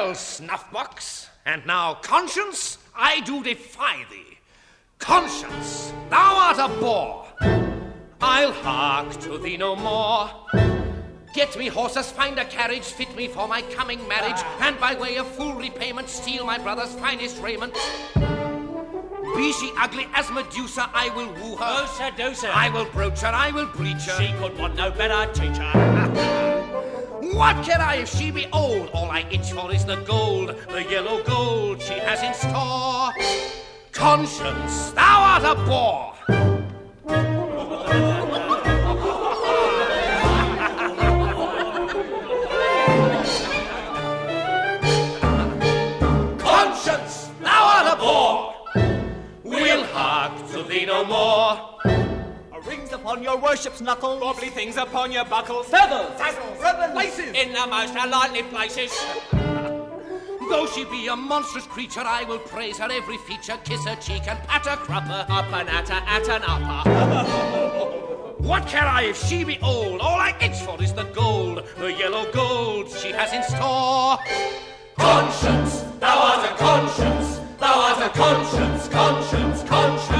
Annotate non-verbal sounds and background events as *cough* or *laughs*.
Well, snuffbox, and now, conscience, I do defy thee. Conscience, thou art a bore. I'll hark to thee no more. Get me horses, find a carriage, fit me for my coming marriage, ah. and by way of full repayment, steal my brother's finest raiment. Be she ugly as Medusa, I will woo her. Oh, seduce her. I will broach her, I will breach her. She could want no better teacher. What care I if she be old? All I itch for is the gold, the yellow gold she has in store. Conscience, thou art a bore. Conscience, thou art a bore. We'll hark to thee no more. Rings upon your worship's knuckles. Bobbly things upon your buckles. Feathers, tassels, ribbons, laces. In the most unlikely places. Though she be a monstrous creature, I will praise her every feature, kiss her cheek and pat her crupper. Up and at her, at and upper. *laughs* What care I if she be old? All I itch for is the gold, the yellow gold she has in store. Conscience, thou art a conscience, thou art a conscience, conscience, conscience.